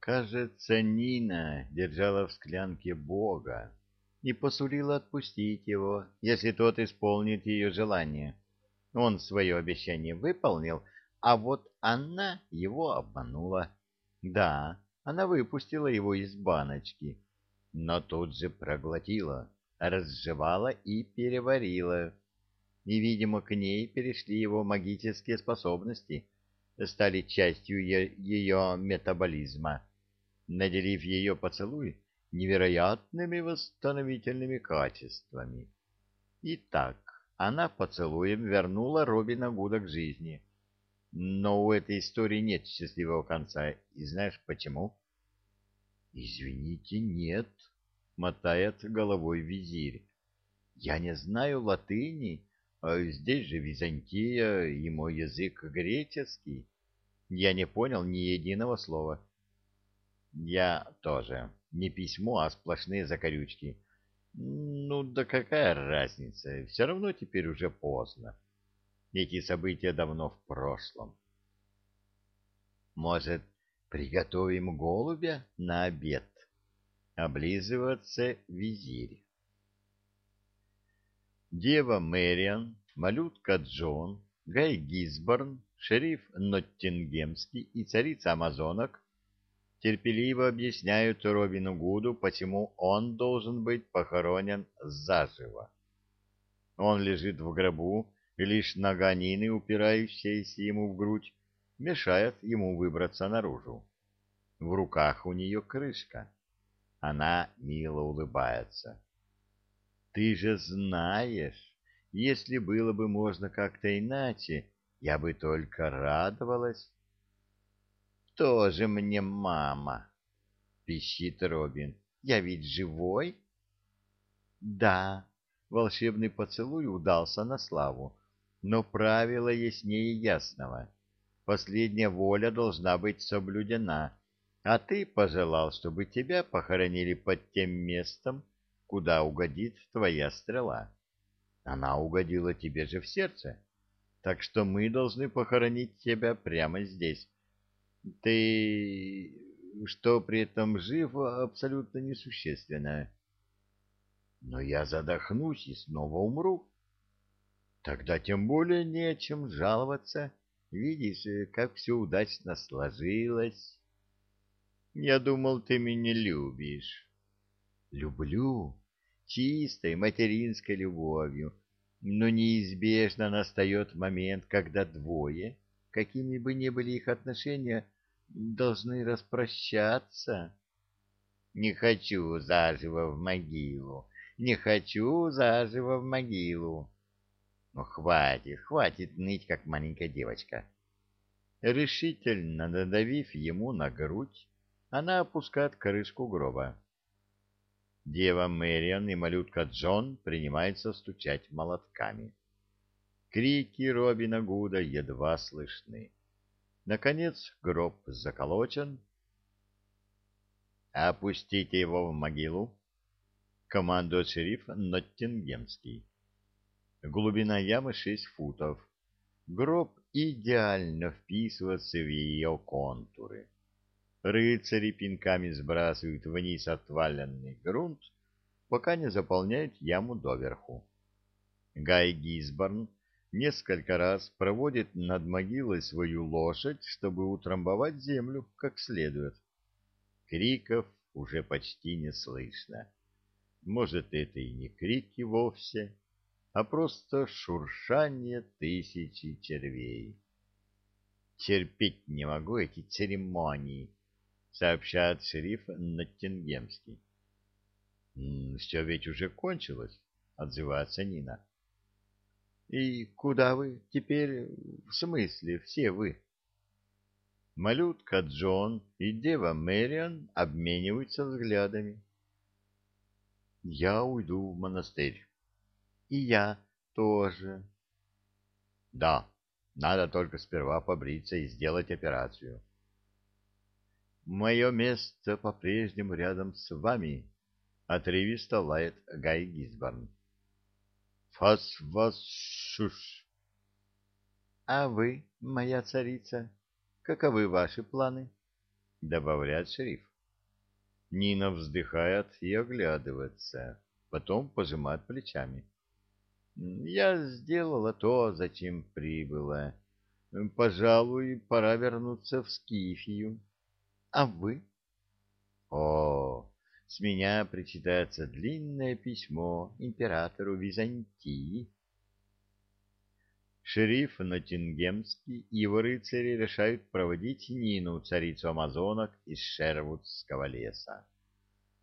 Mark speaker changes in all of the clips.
Speaker 1: Кажется, Нина держала в склянке Бога и посулила отпустить его, если тот исполнит ее желание. Он свое обещание выполнил, а вот она его обманула. Да, она выпустила его из баночки, но тут же проглотила, разжевала и переварила. И, видимо, к ней перешли его магические способности, стали частью ее метаболизма, наделив ее поцелуй невероятными восстановительными качествами. Итак, она поцелуем вернула Робина Гуда к жизни. Но у этой истории нет счастливого конца. И знаешь почему? — Извините, нет, — мотает головой визирь. — Я не знаю латыни, а здесь же Византия и мой язык греческий. Я не понял ни единого слова. — Я тоже. Не письмо, а сплошные закорючки. Ну да какая разница, все равно теперь уже поздно. Эти события давно в прошлом. Может, приготовим голубя на обед? Облизываться визирь. Дева Мэриан, малютка Джон, Гай Гизборн, шериф Ноттингемский и царица Амазонок терпеливо объясняют Робину Гуду, почему он должен быть похоронен заживо. Он лежит в гробу, и лишь нога Нины, упирающаяся ему в грудь, мешает ему выбраться наружу. В руках у нее крышка. Она мило улыбается. «Ты же знаешь, если было бы можно как-то иначе, я бы только радовалась» тоже мне мама, — пищит Робин. — Я ведь живой? — Да, волшебный поцелуй удался на славу, но правило яснее ясного. Последняя воля должна быть соблюдена, а ты пожелал, чтобы тебя похоронили под тем местом, куда угодит твоя стрела. Она угодила тебе же в сердце, так что мы должны похоронить тебя прямо здесь, ты что при этом жив, абсолютно несущественно. Но я задохнусь и снова умру. Тогда тем более не о чем жаловаться. Видишь, как все удачно сложилось. Я думал, ты меня любишь. Люблю чистой материнской любовью, но неизбежно настает момент, когда двое какими бы ни были их отношения, должны распрощаться. Не хочу заживо в могилу, не хочу заживо в могилу. Ну, хватит, хватит ныть, как маленькая девочка. Решительно надавив ему на грудь, она опускает крышку гроба. Дева Мэриан и малютка Джон принимаются стучать молотками. Крики Робина Гуда едва слышны. Наконец гроб заколочен. «Опустите его в могилу!» — командует шериф Ноттингемский. Глубина ямы шесть футов. Гроб идеально вписывается в ее контуры. Рыцари пинками сбрасывают вниз отваленный грунт, пока не заполняют яму доверху. Гай Гизборн несколько раз проводит над могилой свою лошадь, чтобы утрамбовать землю как следует. Криков уже почти не слышно. Может, это и не крики вовсе, а просто шуршание тысячи червей. «Терпеть не могу эти церемонии», — сообщает шериф Ноттингемский. «Все ведь уже кончилось», — отзывается Нина. И куда вы теперь, в смысле, все вы? Малютка Джон и дева Мэриан обмениваются взглядами. Я уйду в монастырь. И я тоже. Да, надо только сперва побриться и сделать операцию. Мое место по-прежнему рядом с вами, отрывисто лает Гай Гизборн. Фас-вас-шуш. А вы, моя царица, каковы ваши планы? — добавляет шериф. Нина вздыхает и оглядывается, потом пожимает плечами. «Я сделала то, зачем прибыла. Пожалуй, пора вернуться в Скифию. А вы?» «О, с меня причитается длинное письмо императору Византии». Шериф Ноттингемский и его рыцари решают проводить Нину, царицу амазонок, из Шервудского леса.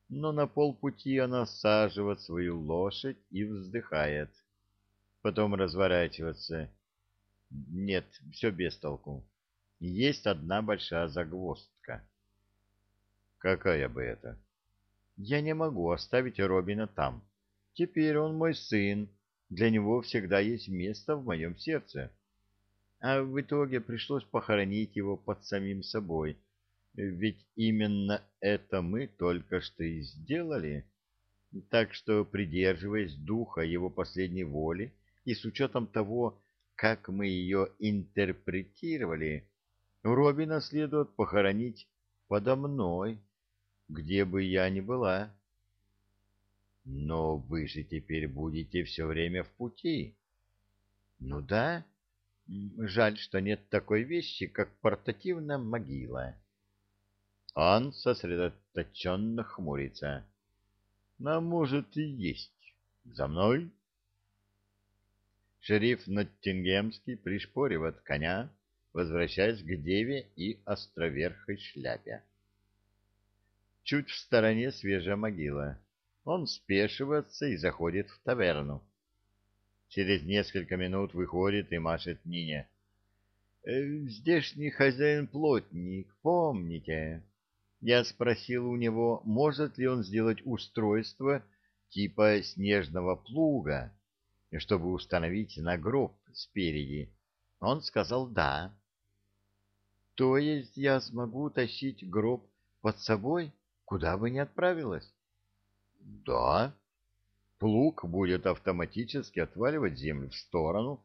Speaker 1: Но на полпути она саживает свою лошадь и вздыхает. Потом разворачивается. Нет, все без толку. Есть одна большая загвоздка. Какая бы это? Я не могу оставить Робина там. Теперь он мой сын, для него всегда есть место в моем сердце. А в итоге пришлось похоронить его под самим собой. Ведь именно это мы только что и сделали. Так что, придерживаясь духа его последней воли и с учетом того, как мы ее интерпретировали, Робина следует похоронить подо мной, где бы я ни была. Но вы же теперь будете все время в пути. Ну да. Жаль, что нет такой вещи, как портативная могила. Он сосредоточенно хмурится. А может и есть. За мной? Шериф Ноттингемский пришпоривает коня, возвращаясь к деве и островерхой шляпе. Чуть в стороне свежая могила. Он спешивается и заходит в таверну. Через несколько минут выходит и машет Нине. «Э, «Здешний хозяин-плотник, помните?» Я спросил у него, может ли он сделать устройство типа снежного плуга, чтобы установить на гроб спереди. Он сказал «да». «То есть я смогу тащить гроб под собой, куда бы ни отправилась?» Да. Плуг будет автоматически отваливать землю в сторону.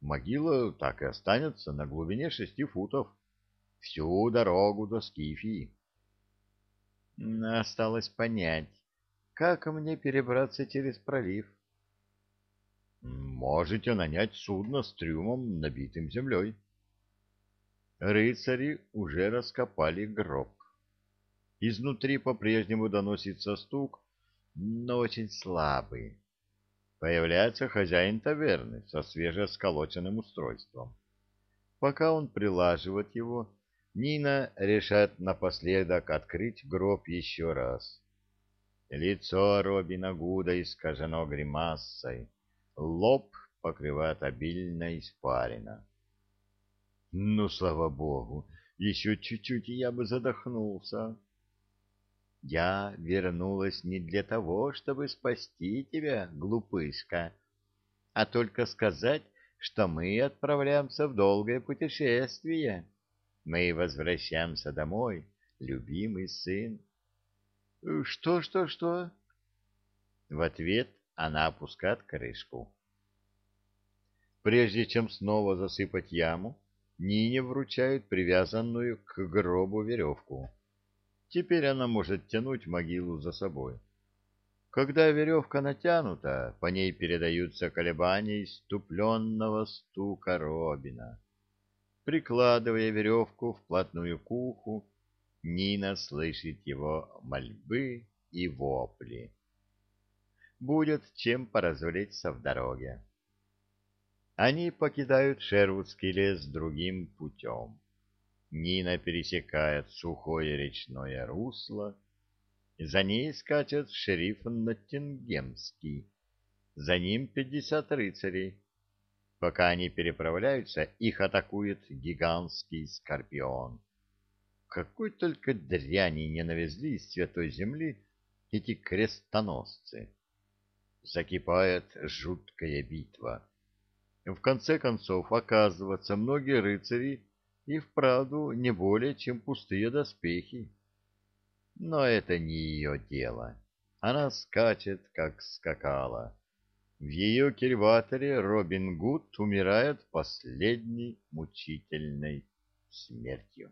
Speaker 1: Могила так и останется на глубине шести футов. Всю дорогу до Скифии. Осталось понять, как мне перебраться через пролив. Можете нанять судно с трюмом, набитым землей. Рыцари уже раскопали гроб. Изнутри по-прежнему доносится стук, но очень слабый. Появляется хозяин таверны со свежесколоченным устройством. Пока он прилаживает его, Нина решает напоследок открыть гроб еще раз. Лицо Робина Гуда искажено гримасой, лоб покрывает обильно испарина. Ну, слава богу, еще чуть-чуть, и я бы задохнулся. Я вернулась не для того, чтобы спасти тебя, глупышка, а только сказать, что мы отправляемся в долгое путешествие. Мы возвращаемся домой, любимый сын. Что, что, что? В ответ она опускает крышку. Прежде чем снова засыпать яму, Нине вручают привязанную к гробу веревку. Теперь она может тянуть могилу за собой. Когда веревка натянута, по ней передаются колебания иступленного стука Робина. Прикладывая веревку вплотную к уху, Нина слышит его мольбы и вопли. Будет чем поразвлечься в дороге. Они покидают Шервудский лес другим путем. Нина пересекает сухое речное русло. За ней скачет шериф Ноттингемский. За ним пятьдесят рыцарей. Пока они переправляются, их атакует гигантский скорпион. Какой только дряни не навезли из святой земли эти крестоносцы. Закипает жуткая битва. В конце концов, оказывается, многие рыцари и вправду не более, чем пустые доспехи. Но это не ее дело. Она скачет, как скакала. В ее кильваторе Робин Гуд умирает последней мучительной смертью.